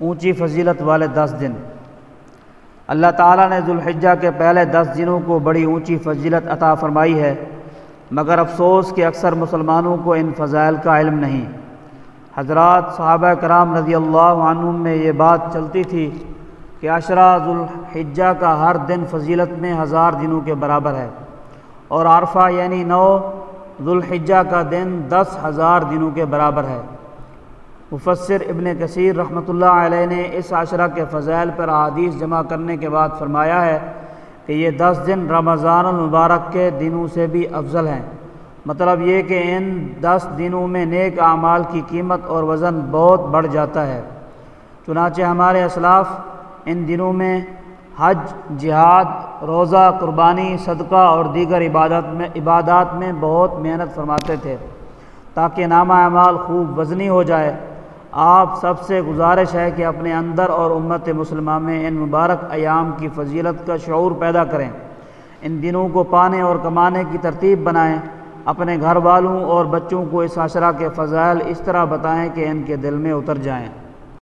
اونچی فضیلت والے دس دن۔ اللہ تعالیٰ نے ذوالحجہ کے پہلے دس دنوں کو بڑی اونچی فضیلت عطا فرمائی ہے، مگر افسوس کہ اکثر مسلمانوں کو ان فضائل کا علم نہیں۔ حضرات صحابہ کرام رضی اللہ عنہ میں یہ بات چلتی تھی کہ عشرہ ذوالحجہ کا ہر دن فضیلت میں ہزار دنوں کے برابر ہے، اور عرفہ یعنی نو ذوالحجہ کا دن دس ہزار دنوں کے برابر ہے۔ مفسر ابن کثیر رحمۃ اللہ علیہ نے اس عشرہ کے فضائل پر احادیث جمع کرنے کے بعد فرمایا ہے کہ یہ دس دن رمضان المبارک کے دنوں سے بھی افضل ہیں۔ مطلب یہ کہ ان دس دنوں میں نیک اعمال کی قیمت اور وزن بہت بڑھ جاتا ہے۔ چنانچہ ہمارے اسلاف ان دنوں میں حج، جہاد، روزہ، قربانی، صدقہ اور دیگر عبادت میں، عبادات میں بہت محنت فرماتے تھے تاکہ نامہ اعمال خوب وزنی ہو جائے۔ آپ سب سے گزارش ہے کہ اپنے اندر اور امت مسلمہ میں ان مبارک ایام کی فضیلت کا شعور پیدا کریں۔ ان دنوں کو پانے اور کمانے کی ترتیب بنائیں۔ اپنے گھر والوں اور بچوں کو اس عشرہ کے فضائل اس طرح بتائیں کہ ان کے دل میں اتر جائیں۔